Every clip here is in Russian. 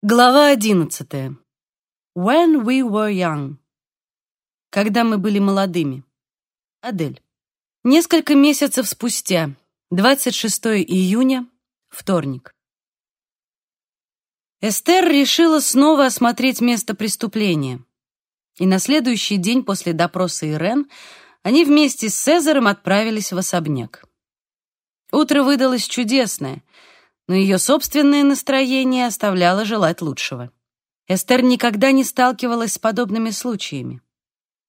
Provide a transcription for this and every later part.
Глава одиннадцатая. When we were young. Когда мы были молодыми. Адель. Несколько месяцев спустя, 26 июня, вторник. Эстер решила снова осмотреть место преступления. И на следующий день после допроса Ирен они вместе с Цезарем отправились в особняк. Утро выдалось чудесное — но ее собственное настроение оставляло желать лучшего. Эстер никогда не сталкивалась с подобными случаями.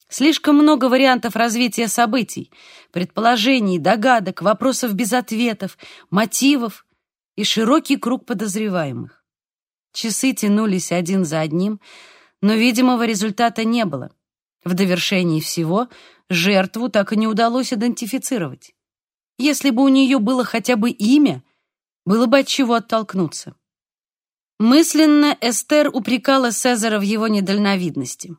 Слишком много вариантов развития событий, предположений, догадок, вопросов без ответов, мотивов и широкий круг подозреваемых. Часы тянулись один за одним, но видимого результата не было. В довершении всего жертву так и не удалось идентифицировать. Если бы у нее было хотя бы имя, было бы от чего оттолкнуться. Мысленно Эстер упрекала Цезаря в его недальновидности.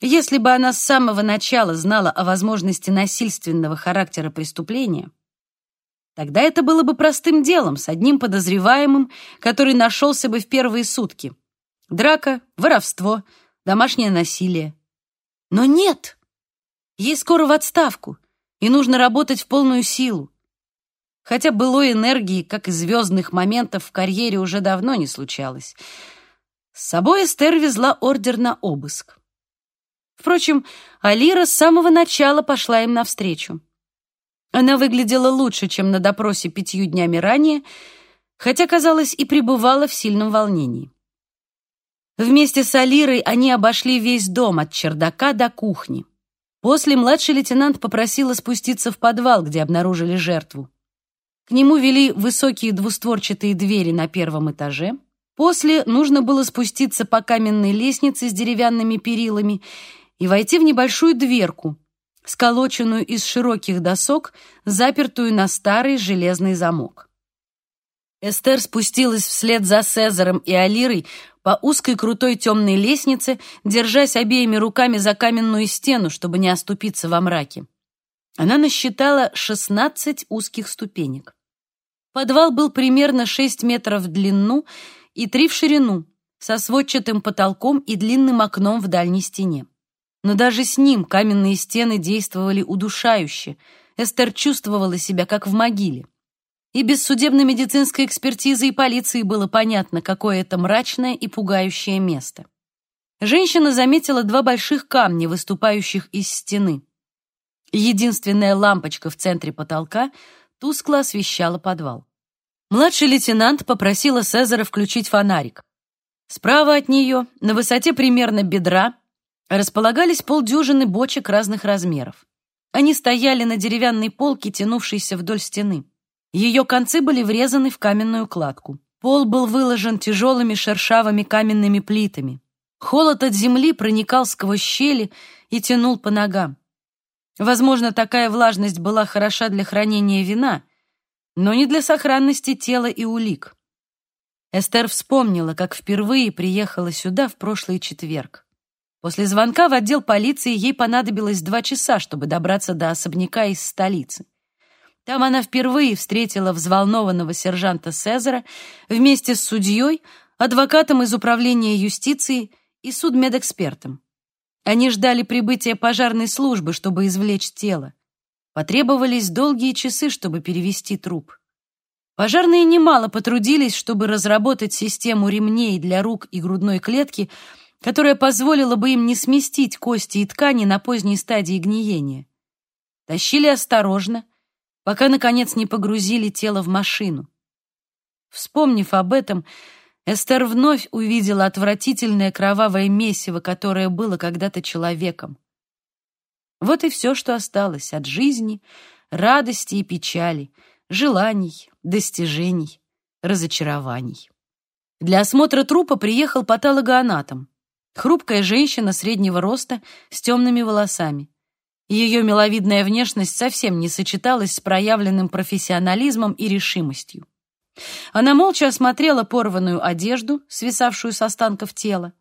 Если бы она с самого начала знала о возможности насильственного характера преступления, тогда это было бы простым делом с одним подозреваемым, который нашелся бы в первые сутки. Драка, воровство, домашнее насилие. Но нет! Ей скоро в отставку, и нужно работать в полную силу хотя былой энергии, как и звездных моментов в карьере уже давно не случалось. С собой Эстер везла ордер на обыск. Впрочем, Алира с самого начала пошла им навстречу. Она выглядела лучше, чем на допросе пятью днями ранее, хотя, казалось, и пребывала в сильном волнении. Вместе с Алирой они обошли весь дом от чердака до кухни. После младший лейтенант попросила спуститься в подвал, где обнаружили жертву. К нему вели высокие двустворчатые двери на первом этаже. После нужно было спуститься по каменной лестнице с деревянными перилами и войти в небольшую дверку, сколоченную из широких досок, запертую на старый железный замок. Эстер спустилась вслед за Цезаром и Алирой по узкой крутой темной лестнице, держась обеими руками за каменную стену, чтобы не оступиться во мраке. Она насчитала 16 узких ступенек. Подвал был примерно 6 метров в длину и 3 в ширину, со сводчатым потолком и длинным окном в дальней стене. Но даже с ним каменные стены действовали удушающе. Эстер чувствовала себя как в могиле. И без судебно-медицинской экспертизы и полиции было понятно, какое это мрачное и пугающее место. Женщина заметила два больших камня, выступающих из стены. Единственная лампочка в центре потолка — тускло освещала подвал. Младший лейтенант попросила Цезаря включить фонарик. Справа от нее, на высоте примерно бедра, располагались полдюжины бочек разных размеров. Они стояли на деревянной полке, тянувшейся вдоль стены. Ее концы были врезаны в каменную кладку. Пол был выложен тяжелыми шершавыми каменными плитами. Холод от земли проникал сквозь щели и тянул по ногам. Возможно, такая влажность была хороша для хранения вина, но не для сохранности тела и улик. Эстер вспомнила, как впервые приехала сюда в прошлый четверг. После звонка в отдел полиции ей понадобилось два часа, чтобы добраться до особняка из столицы. Там она впервые встретила взволнованного сержанта Сезера вместе с судьей, адвокатом из управления юстиции и судмедэкспертом. Они ждали прибытия пожарной службы, чтобы извлечь тело. Потребовались долгие часы, чтобы перевести труп. Пожарные немало потрудились, чтобы разработать систему ремней для рук и грудной клетки, которая позволила бы им не сместить кости и ткани на поздней стадии гниения. Тащили осторожно, пока, наконец, не погрузили тело в машину. Вспомнив об этом, Эстер вновь увидела отвратительное кровавое месиво, которое было когда-то человеком. Вот и все, что осталось от жизни, радости и печали, желаний, достижений, разочарований. Для осмотра трупа приехал патологоанатом. Хрупкая женщина среднего роста с темными волосами. Ее миловидная внешность совсем не сочеталась с проявленным профессионализмом и решимостью. Она молча осмотрела порванную одежду, свисавшую с останков тела.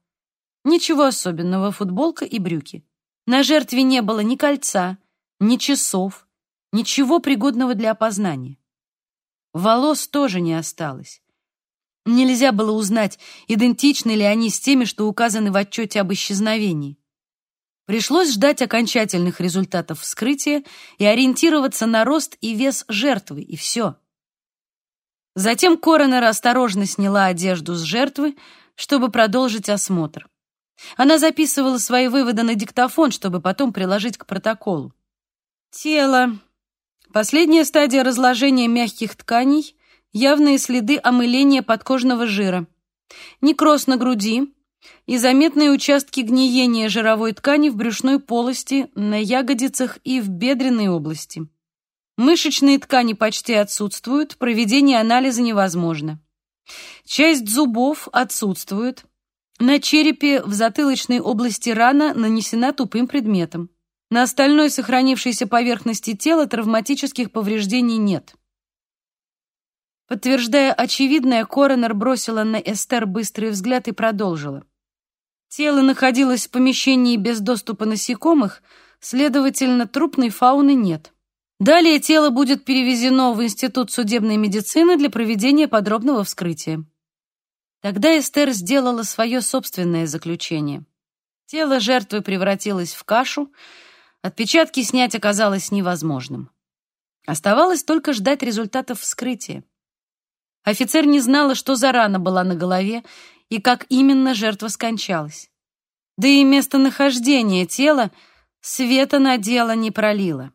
Ничего особенного, футболка и брюки. На жертве не было ни кольца, ни часов, ничего пригодного для опознания. Волос тоже не осталось. Нельзя было узнать, идентичны ли они с теми, что указаны в отчете об исчезновении. Пришлось ждать окончательных результатов вскрытия и ориентироваться на рост и вес жертвы, и все. Затем коронер осторожно сняла одежду с жертвы, чтобы продолжить осмотр. Она записывала свои выводы на диктофон, чтобы потом приложить к протоколу. Тело. Последняя стадия разложения мягких тканей, явные следы омыления подкожного жира. Некроз на груди и заметные участки гниения жировой ткани в брюшной полости, на ягодицах и в бедренной области. Мышечные ткани почти отсутствуют, проведение анализа невозможно. Часть зубов отсутствует, на черепе в затылочной области рана нанесена тупым предметом. На остальной сохранившейся поверхности тела травматических повреждений нет. Подтверждая очевидное, коронер бросила на Эстер быстрый взгляд и продолжила. Тело находилось в помещении без доступа насекомых, следовательно, трупной фауны нет. Далее тело будет перевезено в Институт судебной медицины для проведения подробного вскрытия. Тогда Эстер сделала свое собственное заключение. Тело жертвы превратилось в кашу, отпечатки снять оказалось невозможным. Оставалось только ждать результатов вскрытия. Офицер не знала, что за рана была на голове и как именно жертва скончалась. Да и местонахождение тела света на дело не пролило.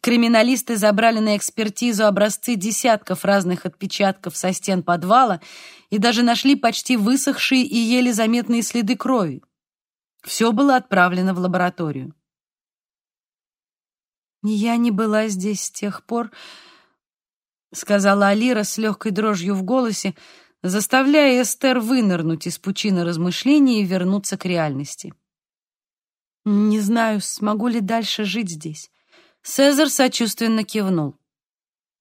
Криминалисты забрали на экспертизу образцы десятков разных отпечатков со стен подвала и даже нашли почти высохшие и еле заметные следы крови. Все было отправлено в лабораторию. «Я не была здесь с тех пор», — сказала Алира с легкой дрожью в голосе, заставляя Эстер вынырнуть из пучины размышлений и вернуться к реальности. «Не знаю, смогу ли дальше жить здесь. Цезарь сочувственно кивнул.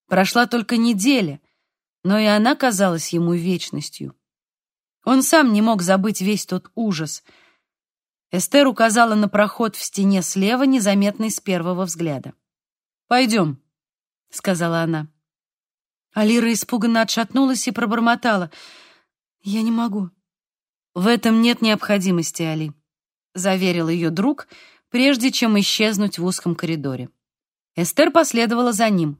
Прошла только неделя, но и она казалась ему вечностью. Он сам не мог забыть весь тот ужас. Эстер указала на проход в стене слева, незаметный с первого взгляда. «Пойдем», — сказала она. Алира испуганно отшатнулась и пробормотала. «Я не могу». «В этом нет необходимости, Али», — заверил ее друг, прежде чем исчезнуть в узком коридоре. Эстер последовала за ним.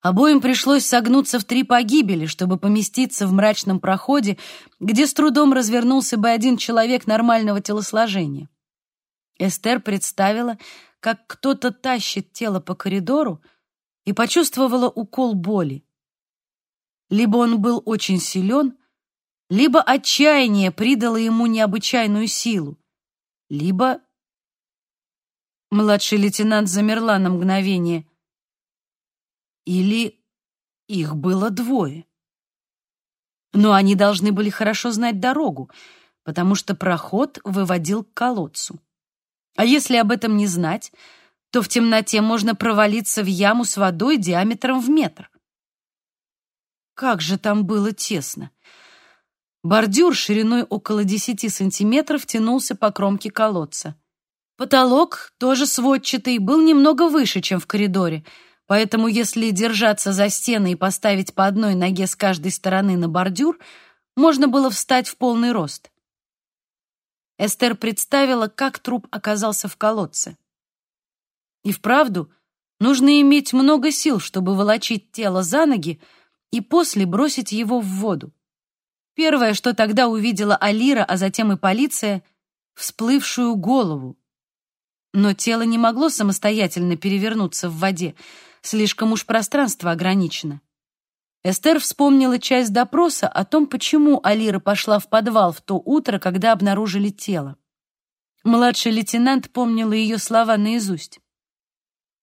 Обоим пришлось согнуться в три погибели, чтобы поместиться в мрачном проходе, где с трудом развернулся бы один человек нормального телосложения. Эстер представила, как кто-то тащит тело по коридору и почувствовала укол боли. Либо он был очень силен, либо отчаяние придало ему необычайную силу, либо Младший лейтенант замерла на мгновение. Или их было двое. Но они должны были хорошо знать дорогу, потому что проход выводил к колодцу. А если об этом не знать, то в темноте можно провалиться в яму с водой диаметром в метр. Как же там было тесно! Бордюр шириной около 10 сантиметров тянулся по кромке колодца. Потолок, тоже сводчатый, был немного выше, чем в коридоре, поэтому если держаться за стены и поставить по одной ноге с каждой стороны на бордюр, можно было встать в полный рост. Эстер представила, как труп оказался в колодце. И вправду, нужно иметь много сил, чтобы волочить тело за ноги и после бросить его в воду. Первое, что тогда увидела Алира, а затем и полиция — всплывшую голову. Но тело не могло самостоятельно перевернуться в воде, слишком уж пространство ограничено. Эстер вспомнила часть допроса о том, почему Алира пошла в подвал в то утро, когда обнаружили тело. Младший лейтенант помнила ее слова наизусть.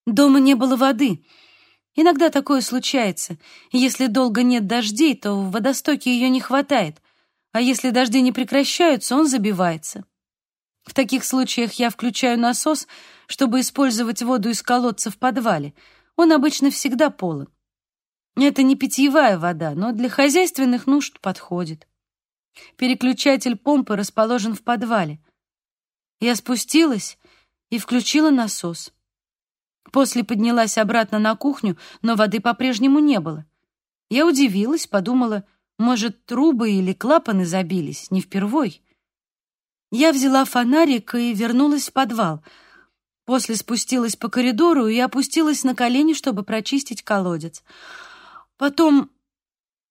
«Дома не было воды. Иногда такое случается. Если долго нет дождей, то в водостоке ее не хватает, а если дожди не прекращаются, он забивается. В таких случаях я включаю насос, чтобы использовать воду из колодца в подвале. Он обычно всегда полон. Это не питьевая вода, но для хозяйственных нужд подходит. Переключатель помпы расположен в подвале. Я спустилась и включила насос. После поднялась обратно на кухню, но воды по-прежнему не было. Я удивилась, подумала, Может, трубы или клапаны забились, не впервой. Я взяла фонарик и вернулась в подвал. После спустилась по коридору и опустилась на колени, чтобы прочистить колодец. Потом...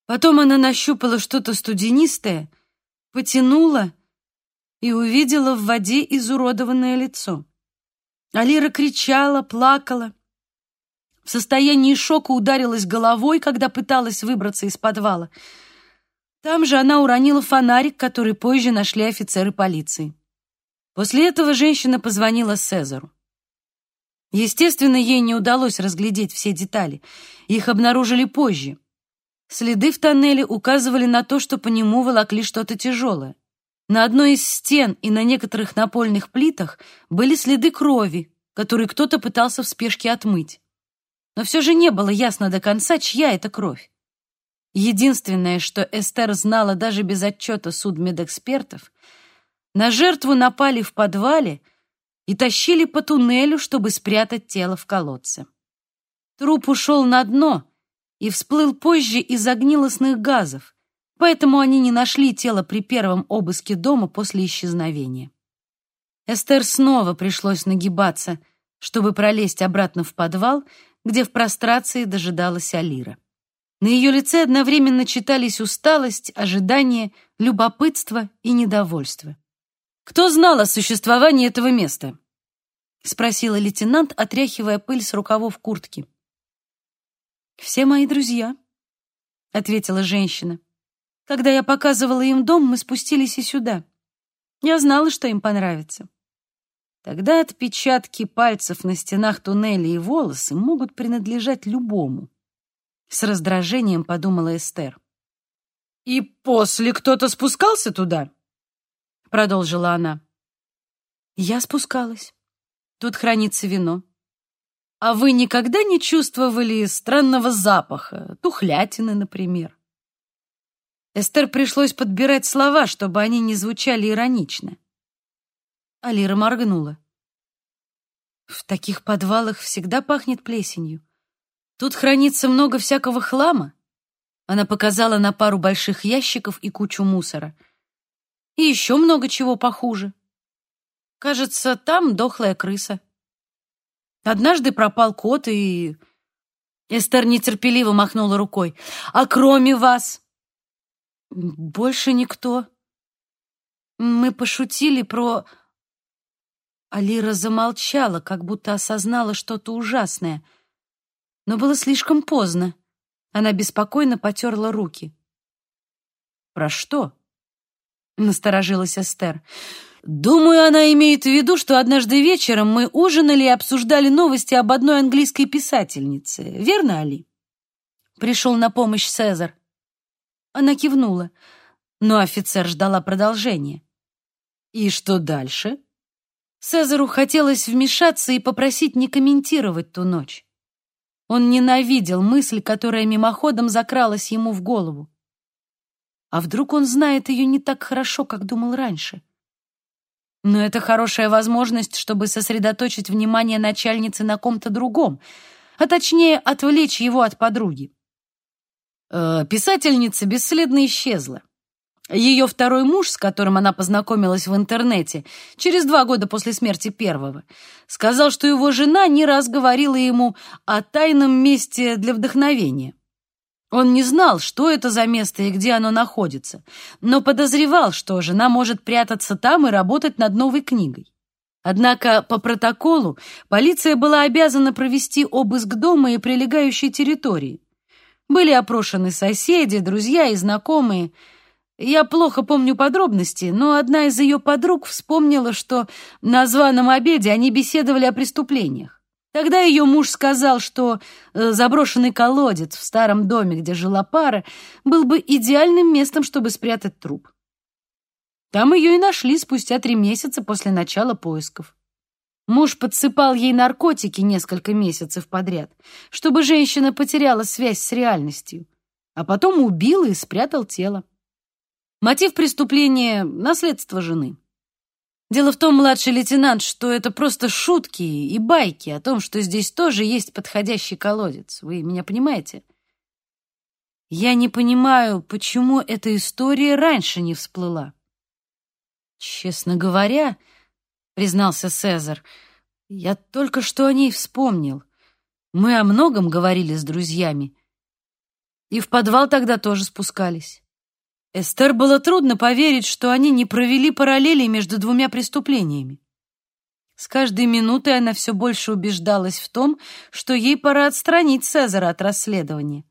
Потом она нащупала что-то студенистое, потянула и увидела в воде изуродованное лицо. Алира кричала, плакала. В состоянии шока ударилась головой, когда пыталась выбраться из подвала. Там же она уронила фонарик, который позже нашли офицеры полиции. После этого женщина позвонила Сезару. Естественно, ей не удалось разглядеть все детали. Их обнаружили позже. Следы в тоннеле указывали на то, что по нему волокли что-то тяжелое. На одной из стен и на некоторых напольных плитах были следы крови, которые кто-то пытался в спешке отмыть. Но все же не было ясно до конца, чья это кровь. Единственное, что Эстер знала даже без отчета судмедэкспертов, на жертву напали в подвале и тащили по туннелю, чтобы спрятать тело в колодце. Труп ушел на дно и всплыл позже из-за гнилостных газов, поэтому они не нашли тело при первом обыске дома после исчезновения. Эстер снова пришлось нагибаться, чтобы пролезть обратно в подвал, где в прострации дожидалась Алира. На ее лице одновременно читались усталость, ожидание, любопытство и недовольство. «Кто знал о существовании этого места?» — спросила лейтенант, отряхивая пыль с рукавов куртки. «Все мои друзья», — ответила женщина. «Когда я показывала им дом, мы спустились и сюда. Я знала, что им понравится». Тогда отпечатки пальцев на стенах туннеля и волосы могут принадлежать любому. С раздражением подумала Эстер. «И после кто-то спускался туда?» Продолжила она. «Я спускалась. Тут хранится вино. А вы никогда не чувствовали странного запаха, тухлятины, например?» Эстер пришлось подбирать слова, чтобы они не звучали иронично. Алира моргнула. В таких подвалах всегда пахнет плесенью. Тут хранится много всякого хлама. Она показала на пару больших ящиков и кучу мусора. И еще много чего похуже. Кажется, там дохлая крыса. Однажды пропал кот, и... Эстер нетерпеливо махнула рукой. «А кроме вас?» «Больше никто. Мы пошутили про...» Алира замолчала, как будто осознала что-то ужасное. Но было слишком поздно. Она беспокойно потерла руки. «Про что?» — насторожилась Эстер. «Думаю, она имеет в виду, что однажды вечером мы ужинали и обсуждали новости об одной английской писательнице. Верно, Али?» Пришел на помощь Цезар. Она кивнула, но офицер ждала продолжения. «И что дальше?» Цезару хотелось вмешаться и попросить не комментировать ту ночь. Он ненавидел мысль, которая мимоходом закралась ему в голову. А вдруг он знает ее не так хорошо, как думал раньше? Но это хорошая возможность, чтобы сосредоточить внимание начальницы на ком-то другом, а точнее отвлечь его от подруги. Э, писательница бесследно исчезла. Ее второй муж, с которым она познакомилась в интернете, через два года после смерти первого, сказал, что его жена не раз говорила ему о тайном месте для вдохновения. Он не знал, что это за место и где оно находится, но подозревал, что жена может прятаться там и работать над новой книгой. Однако по протоколу полиция была обязана провести обыск дома и прилегающей территории. Были опрошены соседи, друзья и знакомые – я плохо помню подробности, но одна из ее подруг вспомнила, что на званом обеде они беседовали о преступлениях. Тогда ее муж сказал, что э, заброшенный колодец в старом доме, где жила пара, был бы идеальным местом, чтобы спрятать труп. Там ее и нашли спустя три месяца после начала поисков. Муж подсыпал ей наркотики несколько месяцев подряд, чтобы женщина потеряла связь с реальностью, а потом убил и спрятал тело. Мотив преступления — наследство жены. Дело в том, младший лейтенант, что это просто шутки и байки о том, что здесь тоже есть подходящий колодец. Вы меня понимаете? Я не понимаю, почему эта история раньше не всплыла. Честно говоря, признался Цезарь, я только что о ней вспомнил. Мы о многом говорили с друзьями. И в подвал тогда тоже спускались. Эстер было трудно поверить, что они не провели параллели между двумя преступлениями. С каждой минутой она все больше убеждалась в том, что ей пора отстранить Цезаря от расследования.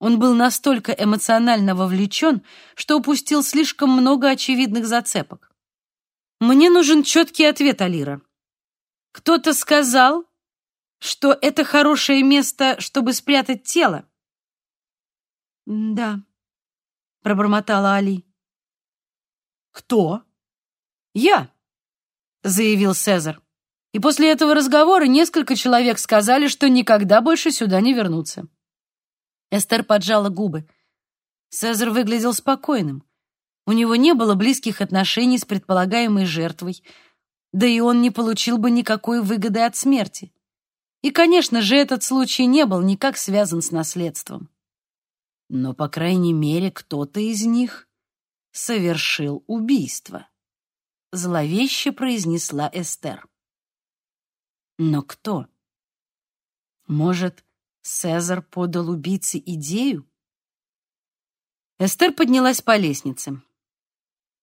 Он был настолько эмоционально вовлечен, что упустил слишком много очевидных зацепок. «Мне нужен четкий ответ, Алира. Кто-то сказал, что это хорошее место, чтобы спрятать тело?» «Да», — пробормотала Али. «Кто?» «Я», — заявил Цезарь. И после этого разговора несколько человек сказали, что никогда больше сюда не вернутся. Эстер поджала губы. Цезарь выглядел спокойным. У него не было близких отношений с предполагаемой жертвой, да и он не получил бы никакой выгоды от смерти. И, конечно же, этот случай не был никак связан с наследством. Но, по крайней мере, кто-то из них совершил убийство. Зловеще произнесла Эстер. Но кто? Может, Цезарь подал убийце идею? Эстер поднялась по лестнице.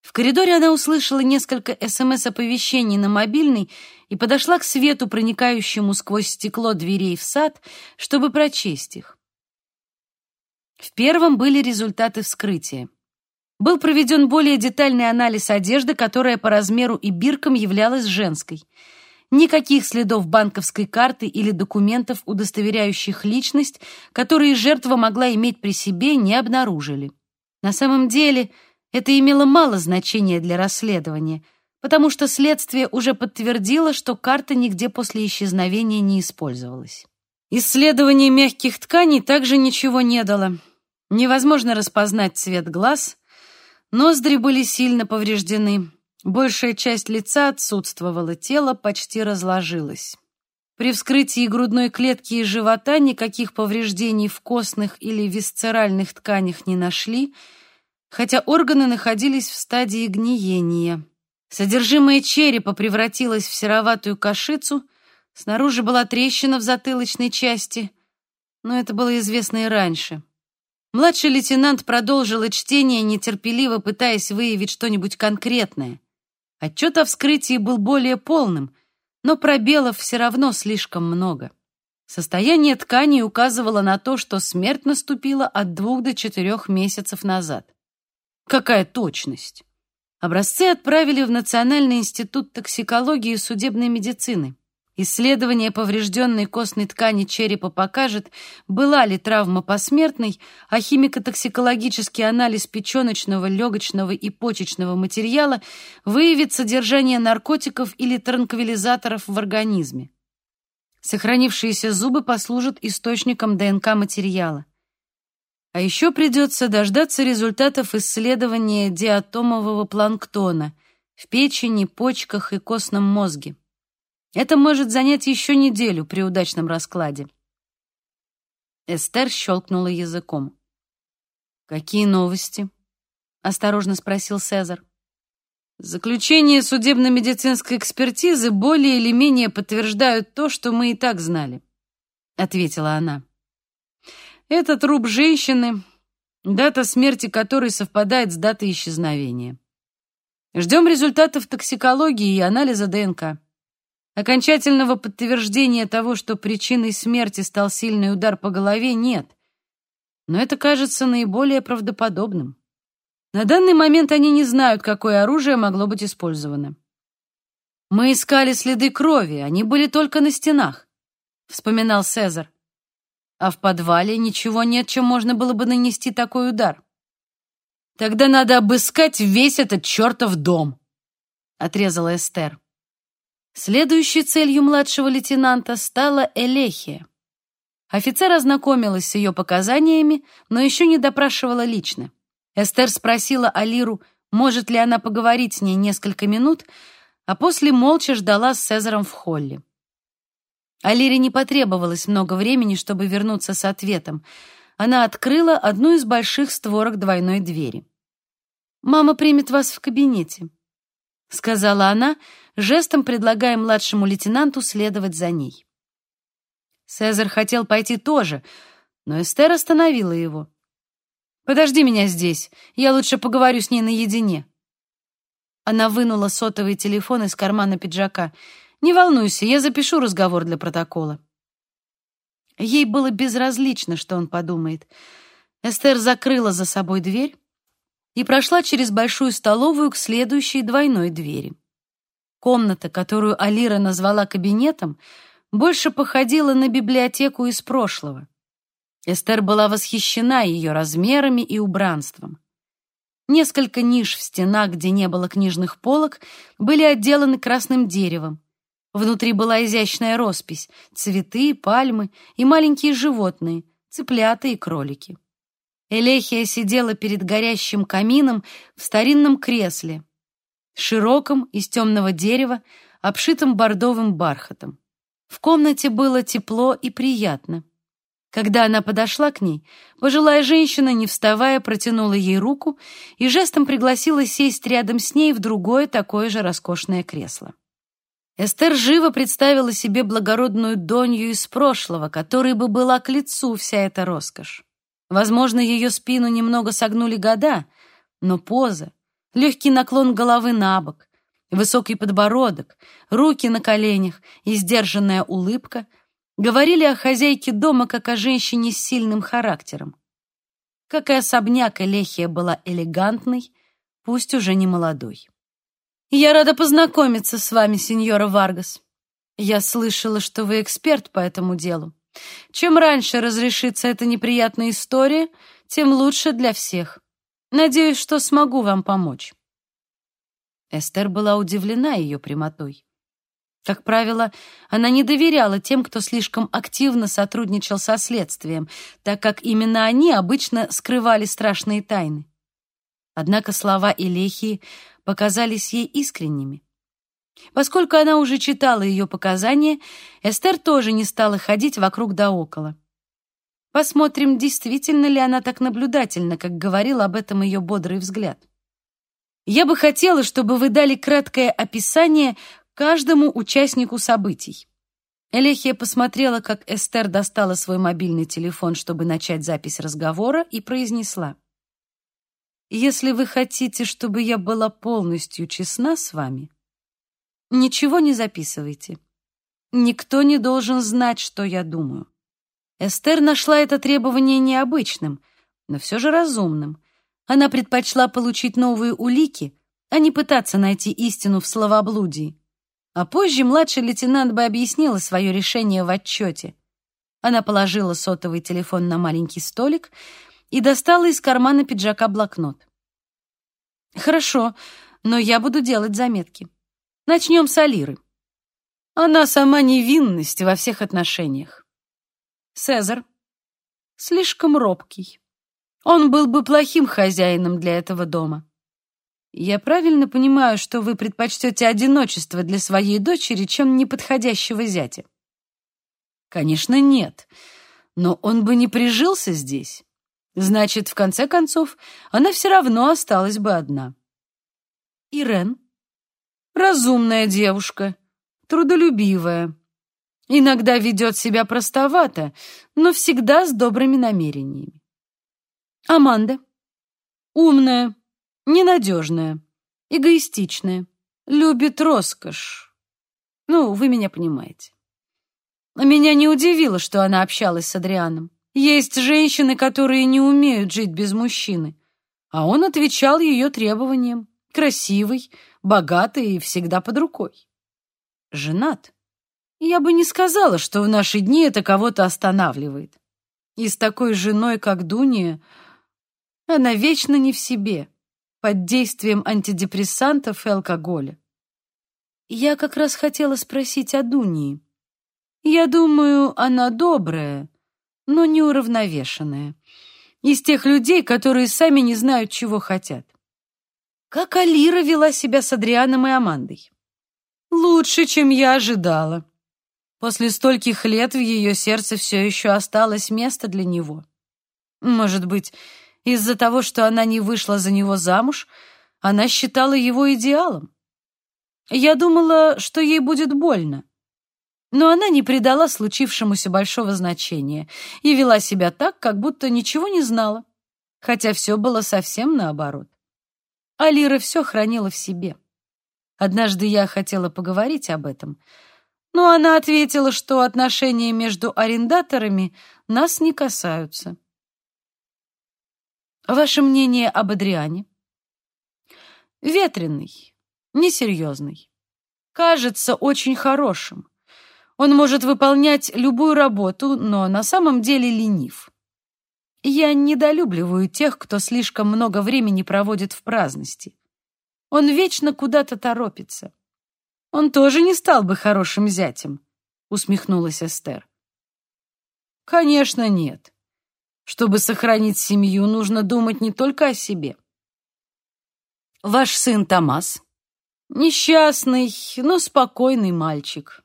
В коридоре она услышала несколько СМС-оповещений на мобильный и подошла к свету, проникающему сквозь стекло дверей в сад, чтобы прочесть их. В первом были результаты вскрытия. Был проведен более детальный анализ одежды, которая по размеру и биркам являлась женской. Никаких следов банковской карты или документов, удостоверяющих личность, которые жертва могла иметь при себе, не обнаружили. На самом деле, это имело мало значения для расследования, потому что следствие уже подтвердило, что карта нигде после исчезновения не использовалась. Исследование мягких тканей также ничего не дало. Невозможно распознать цвет глаз, ноздри были сильно повреждены, большая часть лица отсутствовала, тело почти разложилось. При вскрытии грудной клетки и живота никаких повреждений в костных или висцеральных тканях не нашли, хотя органы находились в стадии гниения. Содержимое черепа превратилось в сероватую кашицу, снаружи была трещина в затылочной части, но это было известно и раньше. Младший лейтенант продолжила чтение, нетерпеливо пытаясь выявить что-нибудь конкретное. Отчет о вскрытии был более полным, но пробелов все равно слишком много. Состояние ткани указывало на то, что смерть наступила от двух до четырех месяцев назад. Какая точность! Образцы отправили в Национальный институт токсикологии и судебной медицины. Исследование поврежденной костной ткани черепа покажет, была ли травма посмертной, а химико-токсикологический анализ печеночного, легочного и почечного материала выявит содержание наркотиков или транквилизаторов в организме. Сохранившиеся зубы послужат источником ДНК материала. А еще придется дождаться результатов исследования диатомового планктона в печени, почках и костном мозге. Это может занять еще неделю при удачном раскладе. Эстер щелкнула языком. «Какие новости?» — осторожно спросил Цезарь. «Заключение судебно-медицинской экспертизы более или менее подтверждают то, что мы и так знали», — ответила она. «Это труп женщины, дата смерти которой совпадает с датой исчезновения. Ждем результатов токсикологии и анализа ДНК». Окончательного подтверждения того, что причиной смерти стал сильный удар по голове, нет. Но это кажется наиболее правдоподобным. На данный момент они не знают, какое оружие могло быть использовано. «Мы искали следы крови, они были только на стенах», — вспоминал Цезарь. «А в подвале ничего нет, чем можно было бы нанести такой удар». «Тогда надо обыскать весь этот чертов дом», — отрезала Эстер. Следующей целью младшего лейтенанта стала Элехия. Офицер ознакомилась с ее показаниями, но еще не допрашивала лично. Эстер спросила Алиру, может ли она поговорить с ней несколько минут, а после молча ждала с Цезаром в холле. Алире не потребовалось много времени, чтобы вернуться с ответом. она открыла одну из больших створок двойной двери. «Мама примет вас в кабинете», — сказала она, жестом предлагая младшему лейтенанту следовать за ней. Цезарь хотел пойти тоже, но Эстер остановила его. «Подожди меня здесь, я лучше поговорю с ней наедине». Она вынула сотовый телефон из кармана пиджака. «Не волнуйся, я запишу разговор для протокола». Ей было безразлично, что он подумает. Эстер закрыла за собой дверь и прошла через большую столовую к следующей двойной двери. Комната, которую Алира назвала кабинетом, больше походила на библиотеку из прошлого. Эстер была восхищена ее размерами и убранством. Несколько ниш в стенах, где не было книжных полок, были отделаны красным деревом. Внутри была изящная роспись, цветы, пальмы и маленькие животные, цыплята и кролики. Элехия сидела перед горящим камином в старинном кресле, широком, из темного дерева, обшитом бордовым бархатом. В комнате было тепло и приятно. Когда она подошла к ней, пожилая женщина, не вставая, протянула ей руку и жестом пригласила сесть рядом с ней в другое такое же роскошное кресло. Эстер живо представила себе благородную Донью из прошлого, которой бы была к лицу вся эта роскошь. Возможно, ее спину немного согнули года, но поза, легкий наклон головы на бок, высокий подбородок, руки на коленях и сдержанная улыбка говорили о хозяйке дома как о женщине с сильным характером. Как и особняк, Элехия была элегантной, пусть уже не молодой. «Я рада познакомиться с вами, сеньора Варгас. Я слышала, что вы эксперт по этому делу. Чем раньше разрешится эта неприятная история, тем лучше для всех. Надеюсь, что смогу вам помочь». Эстер была удивлена ее прямотой. Как правило, она не доверяла тем, кто слишком активно сотрудничал со следствием, так как именно они обычно скрывали страшные тайны. Однако слова Илехии показались ей искренними. Поскольку она уже читала ее показания, Эстер тоже не стала ходить вокруг да около. Посмотрим, действительно ли она так наблюдательна, как говорил об этом ее бодрый взгляд. Я бы хотела, чтобы вы дали краткое описание каждому участнику событий. Элехия посмотрела, как Эстер достала свой мобильный телефон, чтобы начать запись разговора, и произнесла. Если вы хотите, чтобы я была полностью честна с вами, ничего не записывайте. Никто не должен знать, что я думаю. Эстер нашла это требование необычным, но все же разумным. Она предпочла получить новые улики, а не пытаться найти истину в словоблудии. А позже младший лейтенант бы объяснила свое решение в отчете. Она положила сотовый телефон на маленький столик и достала из кармана пиджака блокнот. «Хорошо, но я буду делать заметки. Начнем с Алиры. Она сама невинность во всех отношениях. Цезар слишком робкий. Он был бы плохим хозяином для этого дома. Я правильно понимаю, что вы предпочтете одиночество для своей дочери, чем неподходящего зятя? Конечно, нет. Но он бы не прижился здесь. Значит, в конце концов, она все равно осталась бы одна. Ирен. Разумная девушка, трудолюбивая. Иногда ведет себя простовато, но всегда с добрыми намерениями. Аманда. Умная, ненадежная, эгоистичная, любит роскошь. Ну, вы меня понимаете. Меня не удивило, что она общалась с Адрианом. Есть женщины, которые не умеют жить без мужчины. А он отвечал ее требованиям. Красивый, богатый и всегда под рукой. Женат. Я бы не сказала, что в наши дни это кого-то останавливает. И с такой женой, как Дуния, она вечно не в себе, под действием антидепрессантов и алкоголя. Я как раз хотела спросить о Дунии. Я думаю, она добрая, но неуравновешенная. Из тех людей, которые сами не знают, чего хотят. Как Алира вела себя с Адрианом и Амандой? Лучше, чем я ожидала. После стольких лет в ее сердце все еще осталось место для него. Может быть, из-за того, что она не вышла за него замуж, она считала его идеалом. Я думала, что ей будет больно. Но она не придала случившемуся большого значения и вела себя так, как будто ничего не знала, хотя все было совсем наоборот. Алира все хранила в себе. Однажды я хотела поговорить об этом, но она ответила, что отношения между арендаторами нас не касаются. Ваше мнение об Адриане? Ветреный, несерьезный. Кажется очень хорошим. Он может выполнять любую работу, но на самом деле ленив. Я недолюбливаю тех, кто слишком много времени проводит в праздности. Он вечно куда-то торопится. Он тоже не стал бы хорошим зятем, усмехнулась Эстер. Конечно, нет. Чтобы сохранить семью, нужно думать не только о себе. Ваш сын Томас несчастный, но спокойный мальчик.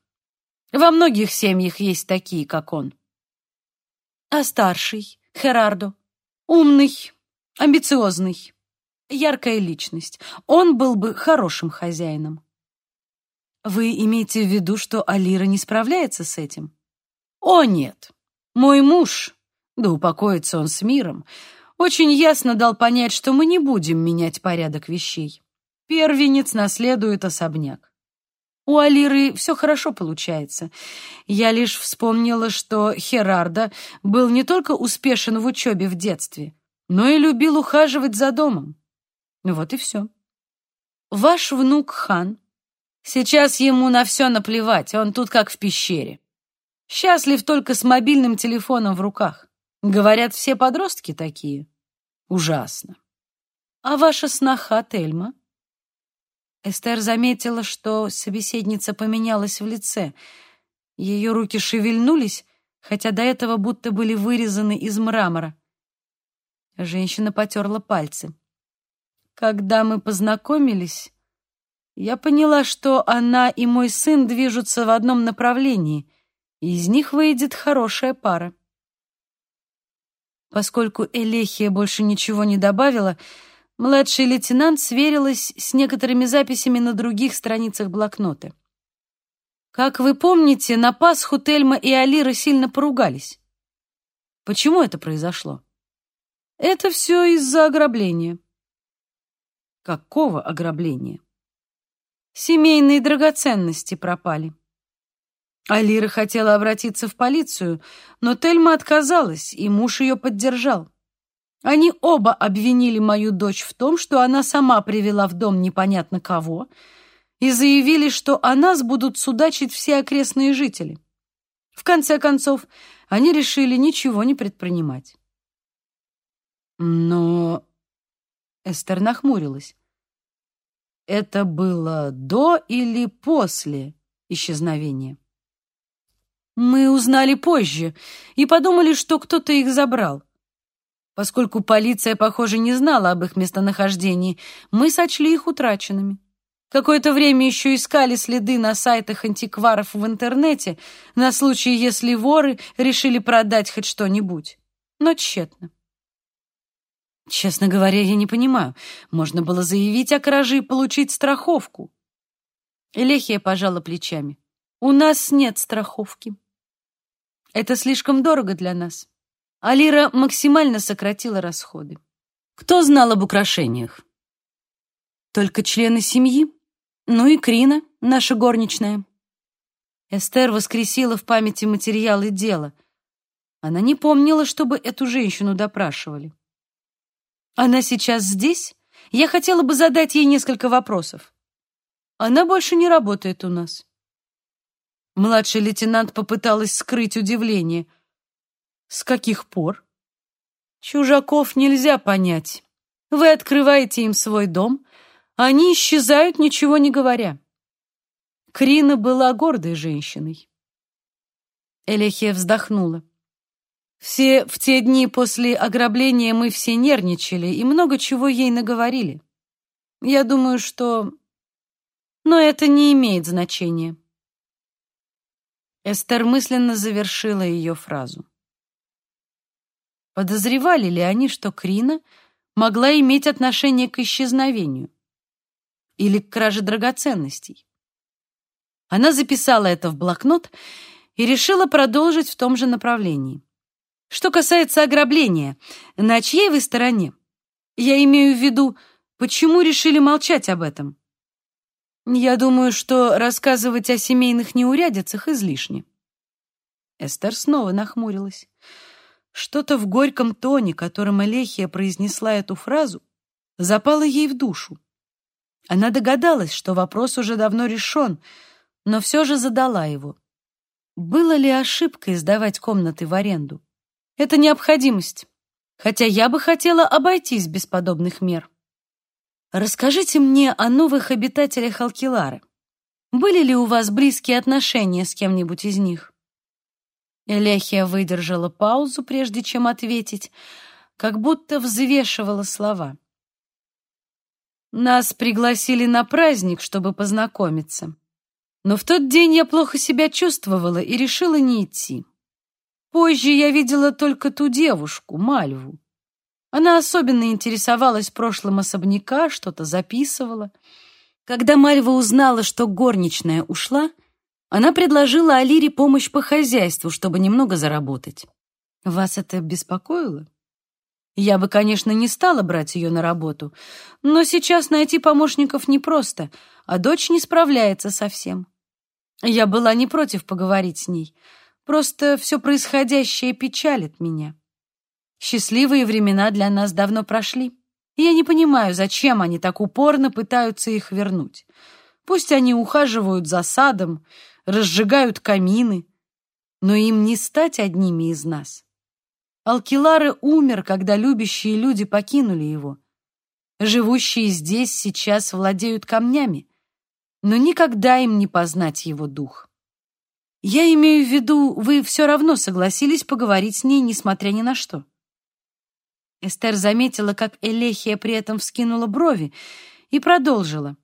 Во многих семьях есть такие, как он. А старший, Херардо, умный, амбициозный, яркая личность. Он был бы хорошим хозяином. Вы имеете в виду, что Алира не справляется с этим? О, нет. Мой муж, да упокоится он с миром, очень ясно дал понять, что мы не будем менять порядок вещей. Первенец наследует особняк. У Алиры все хорошо получается. Я лишь вспомнила, что Херарда был не только успешен в учебе в детстве, но и любил ухаживать за домом. Вот и все. Ваш внук Хан. Сейчас ему на все наплевать, он тут как в пещере. Счастлив только с мобильным телефоном в руках. Говорят, все подростки такие. Ужасно. А ваша сноха Тельма? Эстер заметила, что собеседница поменялась в лице. Ее руки шевельнулись, хотя до этого будто были вырезаны из мрамора. Женщина потерла пальцы. Когда мы познакомились, я поняла, что она и мой сын движутся в одном направлении, и из них выйдет хорошая пара. Поскольку Элехия больше ничего не добавила, Младший лейтенант сверилась с некоторыми записями на других страницах блокнота. Как вы помните, на Пасху Тельма и Алира сильно поругались. Почему это произошло? Это все из-за ограбления. Какого ограбления? Семейные драгоценности пропали. Алира хотела обратиться в полицию, но Тельма отказалась, и муж ее поддержал. Они оба обвинили мою дочь в том, что она сама привела в дом непонятно кого, и заявили, что о нас будут судачить все окрестные жители. В конце концов, они решили ничего не предпринимать. Но Эстер нахмурилась. Это было до или после исчезновения? Мы узнали позже и подумали, что кто-то их забрал. Поскольку полиция, похоже, не знала об их местонахождении, мы сочли их утраченными. Какое-то время еще искали следы на сайтах антикваров в интернете на случай, если воры решили продать хоть что-нибудь. Но тщетно. Честно говоря, я не понимаю. Можно было заявить о краже и получить страховку. Элехия пожала плечами. У нас нет страховки. Это слишком дорого для нас. Алира максимально сократила расходы. Кто знал об украшениях? Только члены семьи, ну и Крина, наша горничная. Эстер воскресила в памяти материалы дела. Она не помнила, чтобы эту женщину допрашивали. Она сейчас здесь? Я хотела бы задать ей несколько вопросов. Она больше не работает у нас. Младший лейтенант попыталась скрыть удивление. С каких пор? Чужаков нельзя понять. Вы открываете им свой дом, они исчезают, ничего не говоря. Крина была гордой женщиной. Элехия вздохнула. Все в те дни после ограбления мы все нервничали и много чего ей наговорили. Я думаю, что... Но это не имеет значения. Эстер мысленно завершила ее фразу. Подозревали ли они, что Крина могла иметь отношение к исчезновению или к краже драгоценностей? Она записала это в блокнот и решила продолжить в том же направлении. Что касается ограбления, на чьей вы стороне? Я имею в виду, почему решили молчать об этом? Я думаю, что рассказывать о семейных неурядицах излишне. Эстер снова нахмурилась. Что-то в горьком тоне, которым Элехия произнесла эту фразу, запало ей в душу. Она догадалась, что вопрос уже давно решен, но все же задала его. Было ли ошибкой сдавать комнаты в аренду? Это необходимость, хотя я бы хотела обойтись без подобных мер. Расскажите мне о новых обитателях Алкилары. Были ли у вас близкие отношения с кем-нибудь из них? Элехия выдержала паузу, прежде чем ответить, как будто взвешивала слова. Нас пригласили на праздник, чтобы познакомиться. Но в тот день я плохо себя чувствовала и решила не идти. Позже я видела только ту девушку, Мальву. Она особенно интересовалась прошлым особняка, что-то записывала. Когда Мальва узнала, что горничная ушла, она предложила Алире помощь по хозяйству, чтобы немного заработать. Вас это беспокоило? Я бы, конечно, не стала брать ее на работу, но сейчас найти помощников непросто, а дочь не справляется совсем. Я была не против поговорить с ней, просто все происходящее печалит меня. Счастливые времена для нас давно прошли. Я не понимаю, зачем они так упорно пытаются их вернуть. Пусть они ухаживают за садом, разжигают камины, но им не стать одними из нас. Алкилары умер, когда любящие люди покинули его. Живущие здесь сейчас владеют камнями, но никогда им не познать его дух. Я имею в виду, вы все равно согласились поговорить с ней, несмотря ни на что. Эстер заметила, как Элехия при этом вскинула брови и продолжила.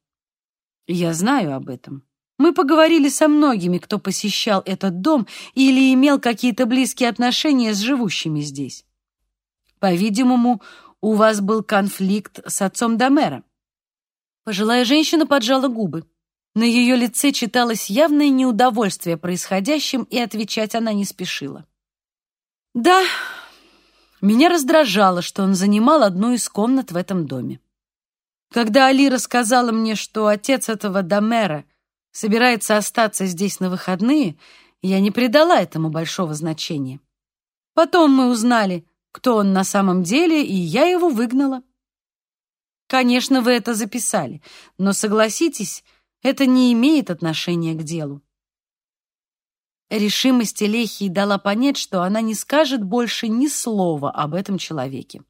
«Я знаю об этом. Мы поговорили со многими, кто посещал этот дом или имел какие-то близкие отношения с живущими здесь. По-видимому, у вас был конфликт с отцом Домера». Пожилая женщина поджала губы. На ее лице читалось явное неудовольствие происходящим, и отвечать она не спешила. «Да, меня раздражало, что он занимал одну из комнат в этом доме. Когда Али рассказала мне, что отец этого Домера собирается остаться здесь на выходные, я не придала этому большого значения. Потом мы узнали, кто он на самом деле, и я его выгнала. Конечно, вы это записали, но согласитесь, это не имеет отношения к делу. Решимость Элехии дала понять, что она не скажет больше ни слова об этом человеке.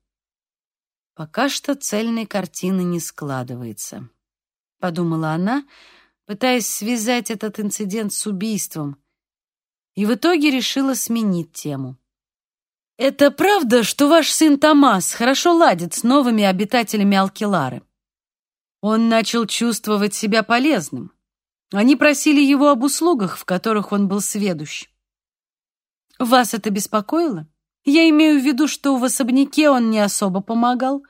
«Пока что цельной картины не складывается», — подумала она, пытаясь связать этот инцидент с убийством, и в итоге решила сменить тему. «Это правда, что ваш сын Томас хорошо ладит с новыми обитателями Алкилары? Он начал чувствовать себя полезным. Они просили его об услугах, в которых он был сведущ. Вас это беспокоило? Я имею в виду, что в особняке он не особо помогал,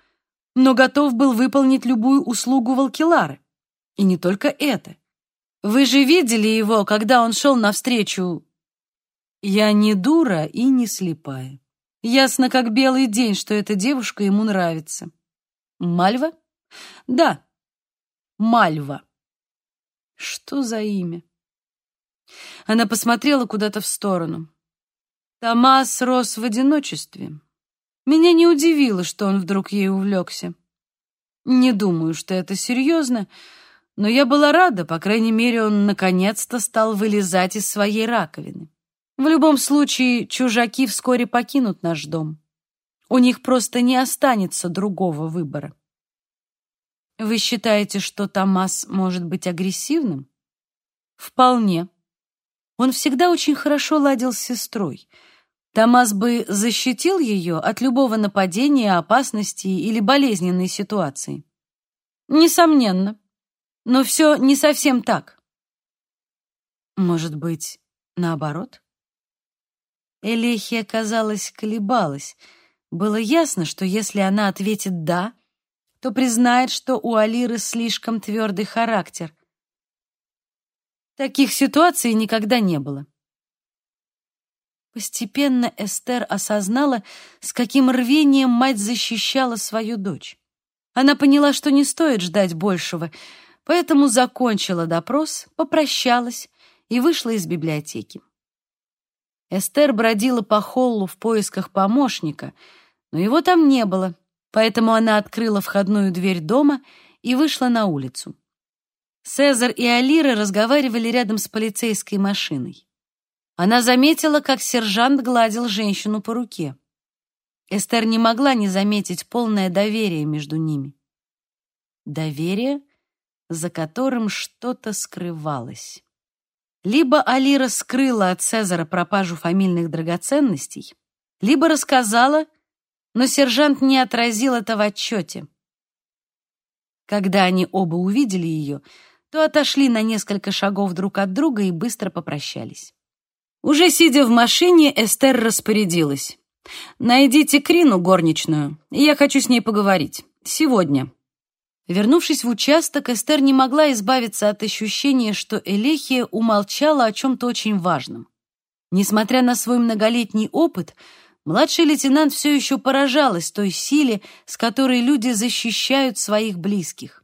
но готов был выполнить любую услугу Волкилары. И не только это. Вы же видели его, когда он шел навстречу... Я не дура и не слепая. Ясно, как белый день, что эта девушка ему нравится. Мальва? Да, Мальва. Что за имя? Она посмотрела куда-то в сторону. Томас рос в одиночестве. Меня не удивило, что он вдруг ей увлекся. Не думаю, что это серьезно, но я была рада, по крайней мере, он наконец-то стал вылезать из своей раковины. В любом случае, чужаки вскоре покинут наш дом. У них просто не останется другого выбора. Вы считаете, что Томас может быть агрессивным? Вполне. Он всегда очень хорошо ладил с сестрой. Томас бы защитил ее от любого нападения, опасности или болезненной ситуации. Несомненно. Но все не совсем так. Может быть, наоборот? Элехия, казалось, колебалась, Было ясно, что если она ответит «да», то признает, что у Алиры слишком твердый характер. Таких ситуаций никогда не было. Постепенно Эстер осознала, с каким рвением мать защищала свою дочь. Она поняла, что не стоит ждать большего, поэтому закончила допрос, попрощалась и вышла из библиотеки. Эстер бродила по холлу в поисках помощника, но его там не было, поэтому она открыла входную дверь дома и вышла на улицу. Цезарь и Алира разговаривали рядом с полицейской машиной. Она заметила, как сержант гладил женщину по руке. Эстер не могла не заметить полное доверие между ними. Доверие, за которым что-то скрывалось. Либо Алира скрыла от Цезара пропажу фамильных драгоценностей, либо рассказала, но сержант не отразил это в отчете. Когда они оба увидели ее, то отошли на несколько шагов друг от друга и быстро попрощались. Уже сидя в машине, Эстер распорядилась. «Найдите Крину, горничную, я хочу с ней поговорить. Сегодня». Вернувшись в участок, Эстер не могла избавиться от ощущения, что Элехия умолчала о чем-то очень важном. Несмотря на свой многолетний опыт, младший лейтенант все еще поражалась той силе, с которой люди защищают своих близких.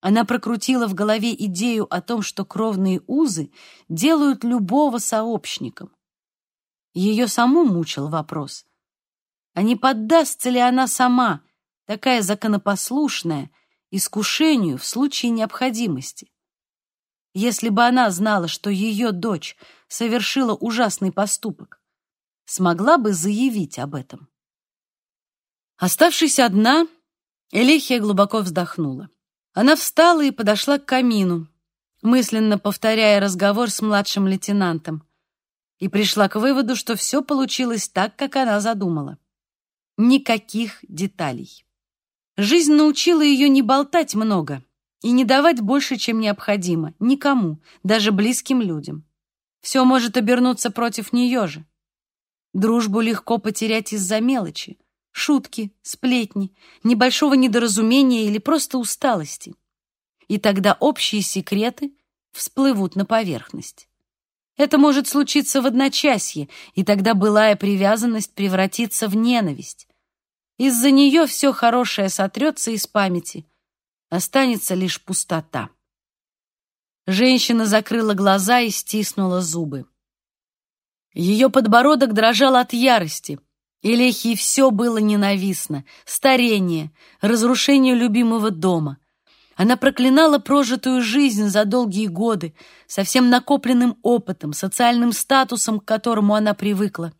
Она прокрутила в голове идею о том, что кровные узы делают любого сообщником. Ее саму мучил вопрос. А не поддастся ли она сама, такая законопослушная, искушению в случае необходимости? Если бы она знала, что ее дочь совершила ужасный поступок, смогла бы заявить об этом. Оставшись одна, Элихия глубоко вздохнула. Она встала и подошла к камину, мысленно повторяя разговор с младшим лейтенантом, и пришла к выводу, что все получилось так, как она задумала. Никаких деталей. Жизнь научила ее не болтать много и не давать больше, чем необходимо, никому, даже близким людям. Все может обернуться против нее же. Дружбу легко потерять из-за мелочи, шутки, сплетни, небольшого недоразумения или просто усталости. И тогда общие секреты всплывут на поверхность. Это может случиться в одночасье, и тогда былая привязанность превратится в ненависть. Из-за нее все хорошее сотрется из памяти, останется лишь пустота. Женщина закрыла глаза и стиснула зубы. Ее подбородок дрожал от ярости — Илехии все было ненавистно. Старение, разрушение любимого дома. Она проклинала прожитую жизнь за долгие годы, со всем накопленным опытом, социальным статусом, к которому она привыкла.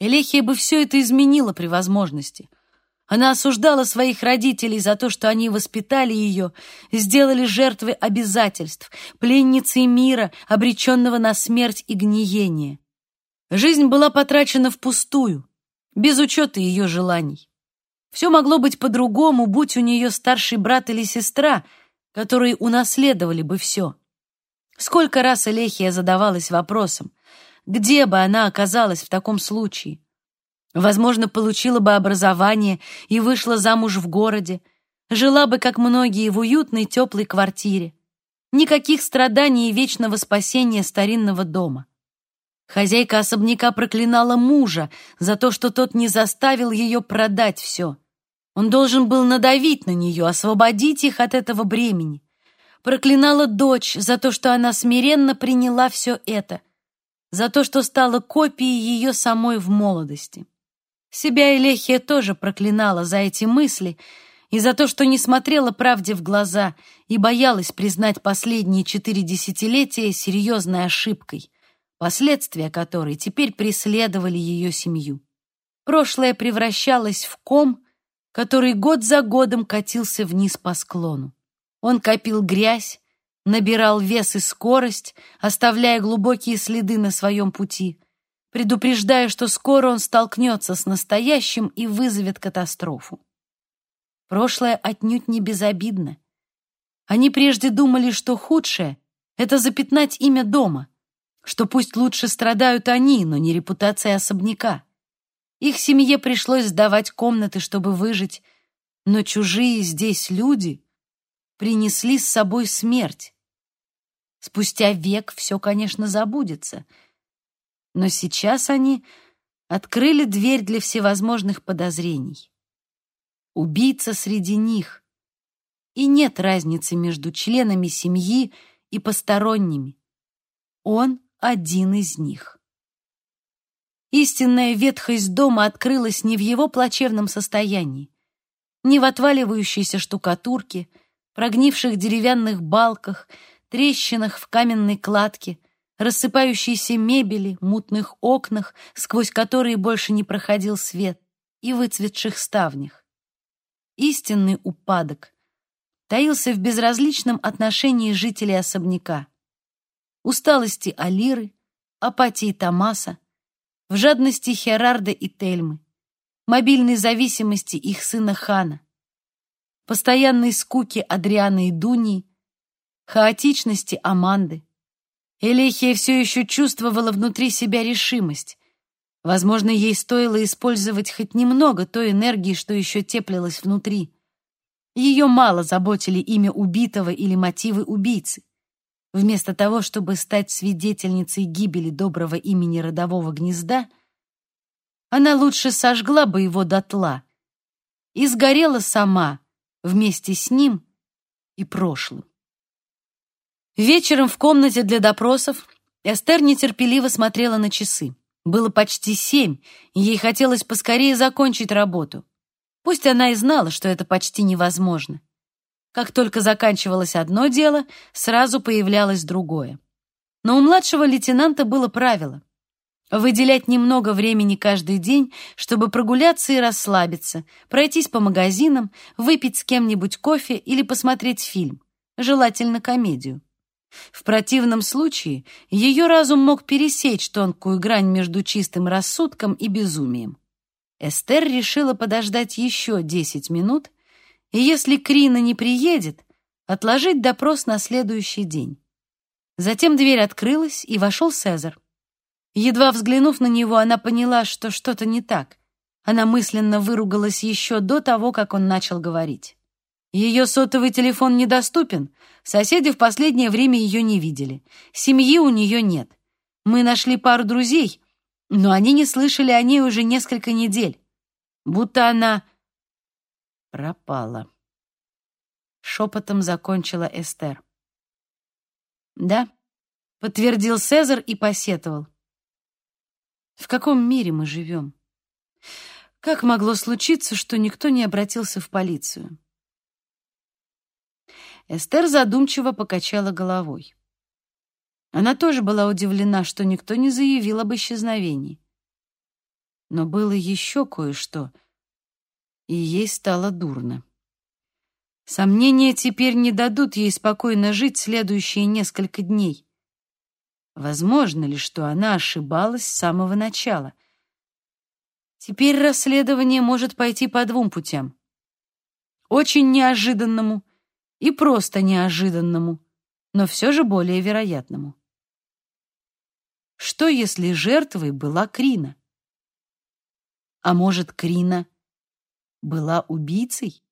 Элехия бы все это изменила при возможности. Она осуждала своих родителей за то, что они воспитали ее, сделали жертвой обязательств, пленницей мира, обреченного на смерть и гниение. Жизнь была потрачена впустую, без учета ее желаний. Все могло быть по-другому, будь у нее старший брат или сестра, которые унаследовали бы все. Сколько раз Элехия задавалась вопросом, где бы она оказалась в таком случае? Возможно, получила бы образование и вышла замуж в городе, жила бы, как многие, в уютной теплой квартире. Никаких страданий и вечного спасения старинного дома. Хозяйка особняка проклинала мужа за то, что тот не заставил ее продать все. Он должен был надавить на нее, освободить их от этого бремени. Проклинала дочь за то, что она смиренно приняла все это, за то, что стала копией ее самой в молодости. Себя Элехия тоже проклинала за эти мысли и за то, что не смотрела правде в глаза и боялась признать последние четыре десятилетия серьезной ошибкой последствия которой теперь преследовали ее семью. Прошлое превращалось в ком, который год за годом катился вниз по склону. Он копил грязь, набирал вес и скорость, оставляя глубокие следы на своем пути, предупреждая, что скоро он столкнется с настоящим и вызовет катастрофу. Прошлое отнюдь не безобидно. Они прежде думали, что худшее — это запятнать имя дома — что пусть лучше страдают они, но не репутация особняка. Их семье пришлось сдавать комнаты, чтобы выжить, но чужие здесь люди принесли с собой смерть. Спустя век все, конечно, забудется, но сейчас они открыли дверь для всевозможных подозрений. Убийца среди них, и нет разницы между членами семьи и посторонними. Он один из них. Истинная ветхость дома открылась не в его плачевном состоянии, не в отваливающейся штукатурке, прогнивших деревянных балках, трещинах в каменной кладке, рассыпающейся мебели, мутных окнах, сквозь которые больше не проходил свет, и выцветших ставнях. Истинный упадок таился в безразличном отношении жителей особняка, усталости Алиры, апатии Томаса, в жадности Херарда и Тельмы, мобильной зависимости их сына Хана, постоянной скуки Адрианы и Дуни, хаотичности Аманды. Элехия все еще чувствовала внутри себя решимость. Возможно, ей стоило использовать хоть немного той энергии, что еще теплилась внутри. Ее мало заботили имя убитого или мотивы убийцы. Вместо того, чтобы стать свидетельницей гибели доброго имени родового гнезда, она лучше сожгла бы его дотла и сгорела сама вместе с ним и прошлым. Вечером в комнате для допросов Эстер нетерпеливо смотрела на часы. Было почти семь, и ей хотелось поскорее закончить работу. Пусть она и знала, что это почти невозможно. Как только заканчивалось одно дело, сразу появлялось другое. Но у младшего лейтенанта было правило — выделять немного времени каждый день, чтобы прогуляться и расслабиться, пройтись по магазинам, выпить с кем-нибудь кофе или посмотреть фильм, желательно комедию. В противном случае ее разум мог пересечь тонкую грань между чистым рассудком и безумием. Эстер решила подождать еще десять минут и если Крина не приедет, отложить допрос на следующий день. Затем дверь открылась, и вошел Цезарь. Едва взглянув на него, она поняла, что что-то не так. Она мысленно выругалась еще до того, как он начал говорить. Ее сотовый телефон недоступен, соседи в последнее время ее не видели, семьи у нее нет. Мы нашли пару друзей, но они не слышали о ней уже несколько недель. Будто она пропала. Шепотом закончила Эстер. Да, подтвердил Цезарь и посетовал. В каком мире мы живем? Как могло случиться, что никто не обратился в полицию? Эстер задумчиво покачала головой. Она тоже была удивлена, что никто не заявил об исчезновении. Но было еще кое-что — и ей стало дурно. Сомнения теперь не дадут ей спокойно жить следующие несколько дней. Возможно ли, что она ошибалась с самого начала? Теперь расследование может пойти по двум путям. Очень неожиданному и просто неожиданному, но все же более вероятному. Что, если жертвой была Крина? А может, Крина была убийцей?